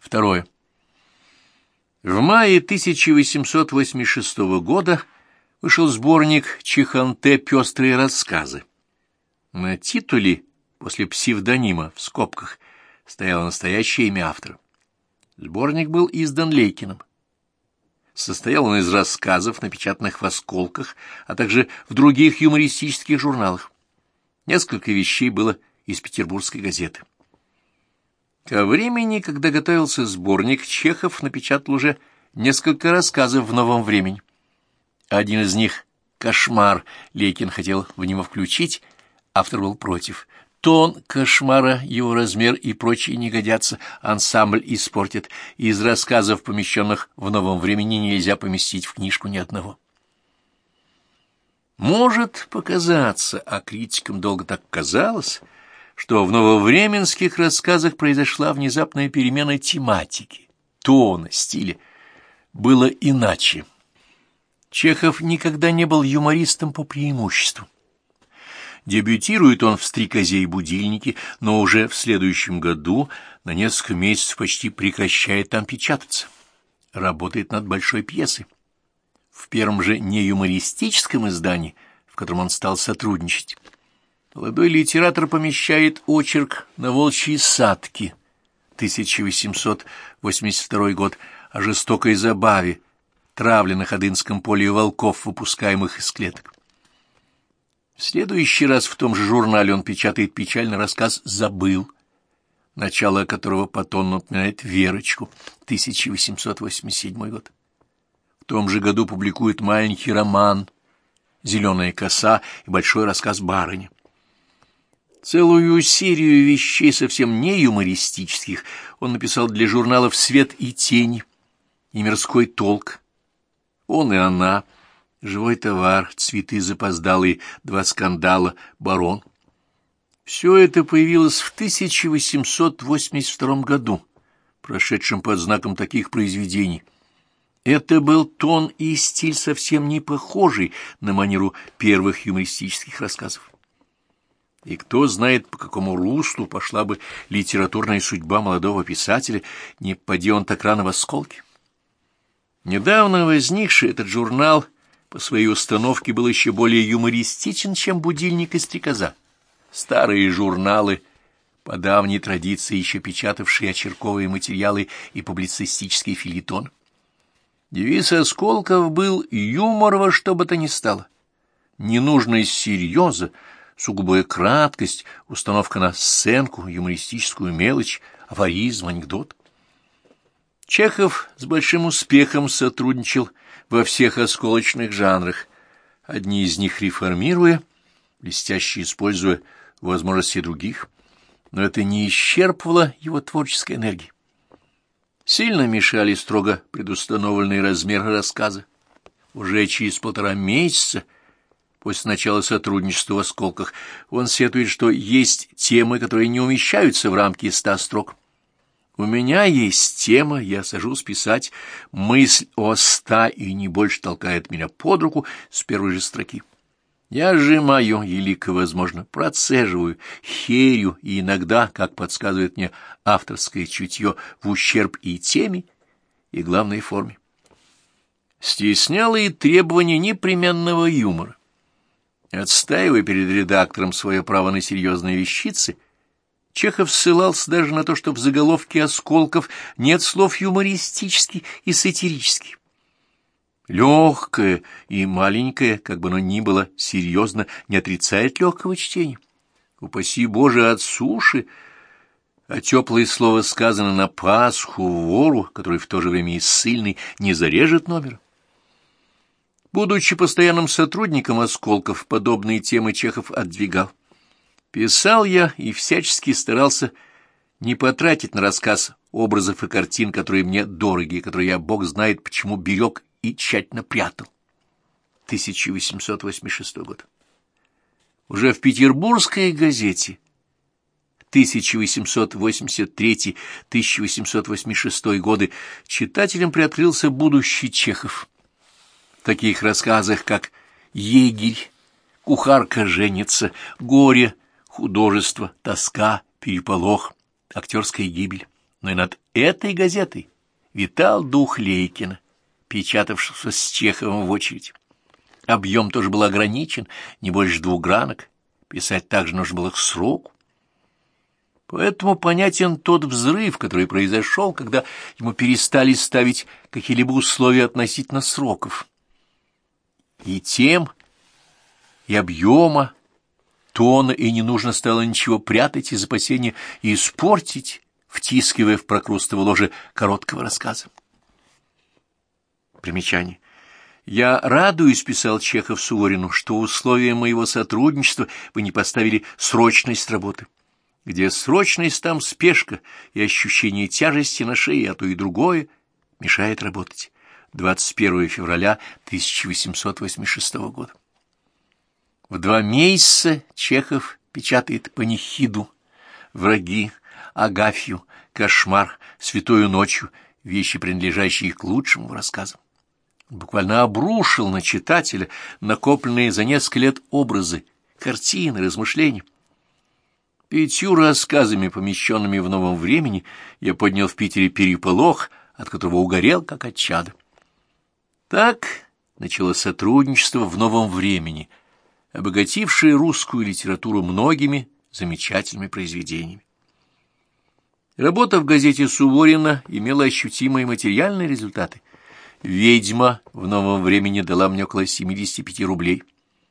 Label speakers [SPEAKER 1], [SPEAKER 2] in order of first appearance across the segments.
[SPEAKER 1] Второе. В мае 1886 года вышел сборник Чиханте «Пестрые рассказы». На титуле, после псевдонима, в скобках, стояло настоящее имя автора. Сборник был издан Лейкиным. Состоял он из рассказов, напечатанных в «Осколках», а также в других юмористических журналах. Несколько вещей было из петербургской газеты. Ко времени, когда готовился сборник, Чехов напечатал уже несколько рассказов в «Новом времени». Один из них — «Кошмар» Лейкин хотел в него включить, автор был против. Тон кошмара, его размер и прочие не годятся, ансамбль испортит, из рассказов, помещенных в новом времени, нельзя поместить в книжку ни одного. Может показаться, а критикам долго так казалось, что в нововременских рассказах произошла внезапная перемена тематики, тона, стиля. Было иначе. Чехов никогда не был юмористом по преимуществу. Дебютирует он в «Стрекозе и будильнике», но уже в следующем году на несколько месяцев почти прекращает там печататься. Работает над большой пьесой. В первом же неюмористическом издании, в котором он стал сотрудничать, молодой литератор помещает очерк на волчьи садки, 1882 год, о жестокой забаве, травле на Ходынском поле волков, выпускаемых из клеток. В следующий раз в том же журнале он печатает печальный рассказ «Забыл», начало которого по тону напоминает «Верочку», 1887 год. В том же году публикует маленький роман «Зеленая коса» и большой рассказ «Барыня». Целую серию вещей, совсем не юмористических, он написал для журналов «Свет и тень» и «Мирской толк». Он и она — живой товар, цветы запоздалые, два скандала, барон. Все это появилось в 1882 году, прошедшем под знаком таких произведений. Это был тон и стиль совсем не похожий на манеру первых юмористических рассказов. И кто знает, по какому руслу пошла бы литературная судьба молодого писателя, не поди он так рано в осколке. Недавно возникший этот журнал — по своей установке был еще более юмористичен, чем будильник и стрекоза. Старые журналы, по давней традиции еще печатавшие очерковые материалы и публицистический филитон. Девиз Осколков был «юмор во что бы то ни стало». Ненужность серьеза, сугубая краткость, установка на сценку, юмористическую мелочь, афоризм, анекдот. Чехов с большим успехом сотрудничал во всех осколочных жанрах, одни из них реформируя, блестяще используя возможности других, но это не исчерпывало его творческой энергии. Сильно мешали строго предустановленные размеры рассказа. Уже через полтора месяца после начала сотрудничества в «Осколках» он сетует, что есть темы, которые не умещаются в рамки ста строк. У меня есть тема, я сажусь писать, мысль о ста и не больше толкает меня под руку с первой же строки. Я сжимаю, елико возможно, процеживаю, херю и иногда, как подсказывает мне авторское чутье, в ущерб и теме, и главной форме. Стесняло и требование непременного юмора. Отстаивая перед редактором свое право на серьезные вещицы — Чехов ссылался даже на то, что в заголовке «Осколков» нет слов юмористический и сатирический. Легкое и маленькое, как бы оно ни было, серьезно не отрицает легкого чтения. Упаси Боже от суши, а теплое слово сказано на Пасху вору, который в то же время и сильный, не зарежет номер. Будучи постоянным сотрудником «Осколков», подобные темы Чехов отдвигал. Писал я и всячески старался не потратить на рассказ образов и картин, которые мне дороги, которые я, бог знает, почему берег и тщательно прятал. 1886 год. Уже в петербургской газете 1883-1886 годы читателям приоткрылся будущий Чехов. Таких рассказах, как «Егерь», «Кухарка женится», «Горе», художество, тоска, переполох, актерская гибель, Но и над этой газетой витал дух Лейкина, печатавшегося с Чеховым в очередь. Объем тоже был ограничен, не больше двух гранок. Писать также нужно было к сроку. Поэтому понятен тот взрыв, который произошел, когда ему перестали ставить какие-либо условия относительно сроков. И тем, и объема, тона, и не нужно стало ничего прятать из опасения и испортить, втискивая в прокрустово ложе короткого рассказа. Примечание. «Я радуюсь», — писал Чехов Суворину, — «что условия моего сотрудничества вы не поставили срочность работы. Где срочность, там спешка и ощущение тяжести на шее, а то и другое, мешает работать. 21 февраля 1886 года. В два месяца Чехов печатает панихиду, враги, Агафью, кошмар, святую ночью, вещи, принадлежащие к лучшему рассказам. Буквально обрушил на читателя накопленные за несколько лет образы, картины, размышления. Пятью рассказами, помещенными в новом времени, я поднял в Питере переполох, от которого угорел, как от чада. Так началось сотрудничество в новом времени, обогатившее русскую литературу многими замечательными произведениями. Работа в газете Суворина имела ощутимые материальные результаты. «Ведьма» в новом времени дала мне около 75 рублей,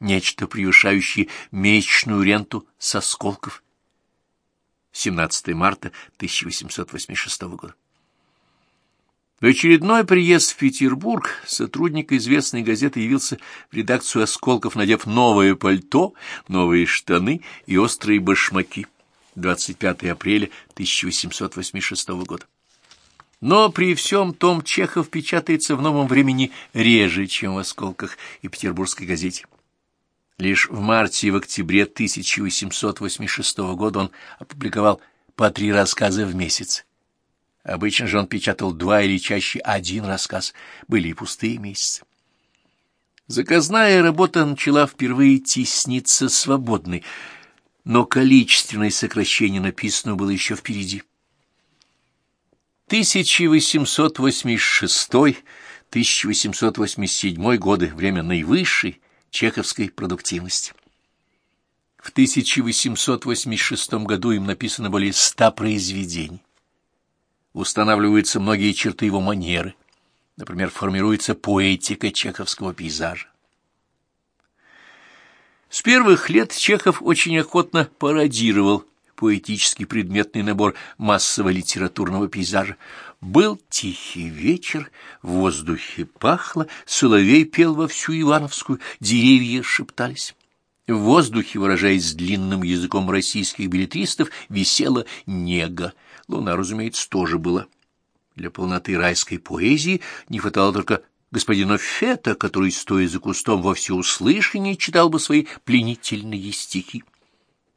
[SPEAKER 1] нечто превышающее месячную ренту с осколков. 17 марта 1886 года. В очередной приезд в Петербург сотрудник известной газеты явился в редакцию «Осколков», надев новое пальто, новые штаны и острые башмаки. 25 апреля 1886 года. Но при всем том Чехов печатается в новом времени реже, чем в «Осколках» и «Петербургской газете». Лишь в марте и в октябре 1886 года он опубликовал по три рассказа в месяц. Обычно же он печатал два или чаще один рассказ, были и пустые месяцы. Заказная работа начала впервые тесниться свободной, но количественное сокращение написанного было еще впереди. 1886-1887 годы — время наивысшей чеховской продуктивности. В 1886 году им написано более ста произведений устанавливаются многие черты его манеры. Например, формируется поэтика чеховского пейзажа. С первых лет Чехов очень охотно пародировал поэтический предметный набор массового литературного пейзажа. Был тихий вечер, в воздухе пахло, соловей пел во всю Ивановскую, деревья шептались. В воздухе, выражаясь длинным языком российских билетристов, висела нега — Луна, разумеется, тоже была. Для полноты райской поэзии не хватало только господина Фета, который, стоя за кустом во всеуслышание, читал бы свои пленительные стихи.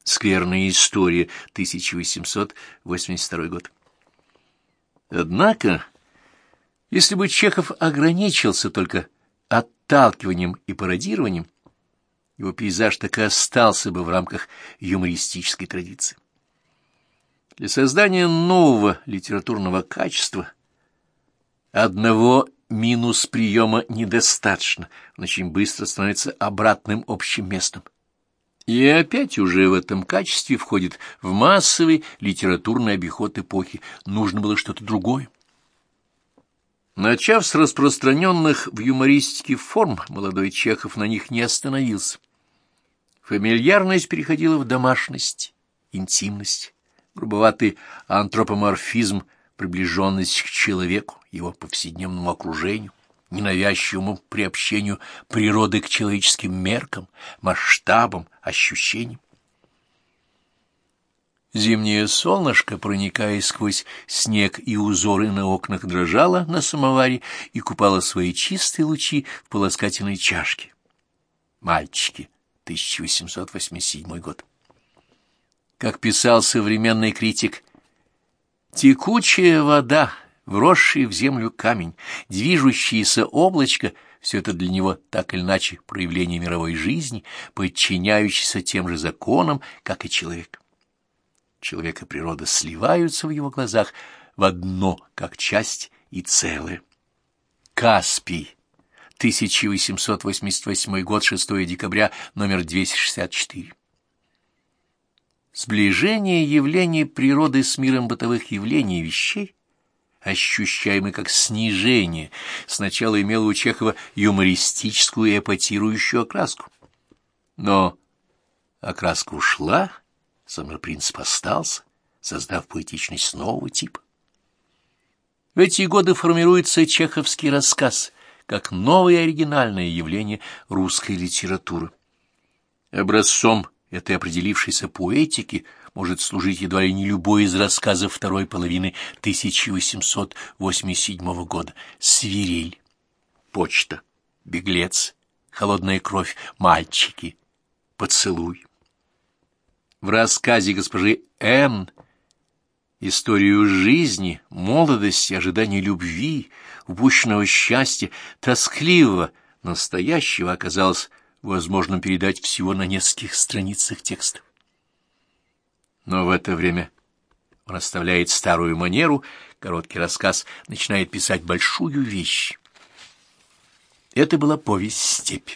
[SPEAKER 1] Скверная история, 1882 год. Однако, если бы Чехов ограничился только отталкиванием и пародированием, его пейзаж так и остался бы в рамках юмористической традиции. Для создания нового литературного качества одного минус приема недостаточно, он очень быстро становится обратным общим местом. И опять уже в этом качестве входит в массовый литературный обиход эпохи. Нужно было что-то другое. Начав с распространенных в юмористике форм, молодой Чехов на них не остановился. Фамильярность переходила в домашность, интимность грубоватый антропоморфизм, приближенность к человеку, его повседневному окружению, ненавязчивому приобщению природы к человеческим меркам, масштабам, ощущениям. Зимнее солнышко, проникая сквозь снег и узоры на окнах, дрожало на самоваре и купало свои чистые лучи в полоскательной чашке. Мальчики, 1887 год как писал современный критик, «Текучая вода, вросший в землю камень, движущееся облачко — все это для него так или иначе проявление мировой жизни, подчиняющееся тем же законам, как и человек. Человек и природа сливаются в его глазах в одно, как часть и целое. Каспий. 1888 год, 6 декабря, номер 264. Сближение явлений природы с миром бытовых явлений и вещей, ощущаемый как снижение, сначала имело у Чехова юмористическую и эпатирующую окраску. Но окраска ушла, сам принцип остался, создав поэтичность нового типа. В эти годы формируется чеховский рассказ как новое оригинальное явление русской литературы. Образцом этой определившейся поэтики может служить едва ли не любой из рассказов второй половины 1887 года «Свирель», «Почта», «Беглец», «Холодная кровь», «Мальчики», «Поцелуй». В рассказе госпожи Н историю жизни, молодости, ожидания любви, упущенного счастья, тоскливого, настоящего оказалось возможным передать всего на нескольких страницах текста. Но в это время он оставляет старую манеру, короткий рассказ, начинает писать большую вещь. Это была повесть «Степь».